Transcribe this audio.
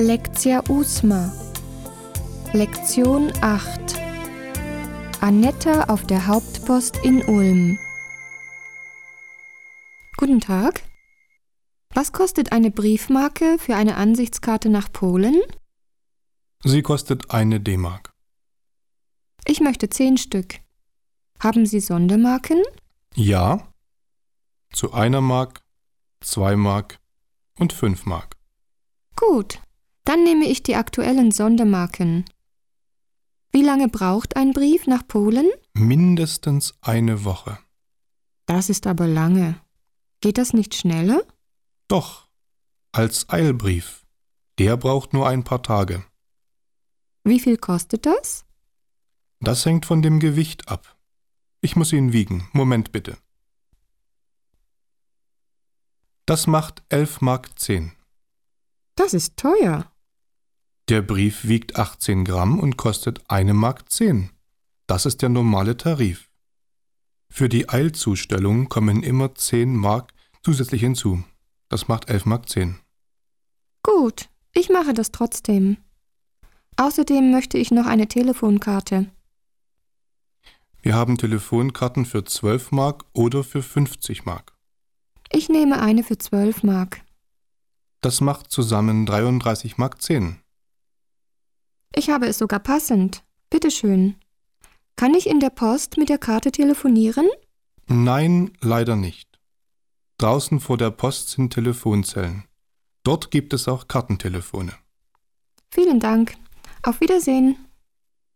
Lektia Usma Lektion 8 Annetta auf der Hauptpost in Ulm Guten Tag. Was kostet eine Briefmarke für eine Ansichtskarte nach Polen? Sie kostet eine D-Mark. Ich möchte zehn Stück. Haben Sie Sondermarken? Ja. Zu einer Mark, zwei Mark und fünf Mark. Gut, dann nehme ich die aktuellen Sondermarken. Wie lange braucht ein Brief nach Polen? Mindestens eine Woche. Das ist aber lange. Geht das nicht schneller? Doch, als Eilbrief. Der braucht nur ein paar Tage. Wie viel kostet das? Das hängt von dem Gewicht ab. Ich muss ihn wiegen. Moment bitte. Das macht 11 Mark 10. Das ist teuer. Der Brief wiegt 18 Gramm und kostet 1 Mark 10. Das ist der normale Tarif. Für die Eilzustellung kommen immer 10 Mark zusätzlich hinzu. Das macht 11 Mark 10. Gut, ich mache das trotzdem. Außerdem möchte ich noch eine Telefonkarte. Wir haben Telefonkarten für 12 Mark oder für 50 Mark. Ich nehme eine für 12 Mark. Das macht zusammen 33 Mark 10. Ich habe es sogar passend. Bitte schön. Kann ich in der Post mit der Karte telefonieren? Nein, leider nicht. Draußen vor der Post sind Telefonzellen. Dort gibt es auch Kartentelefone. Vielen Dank. Auf Wiedersehen.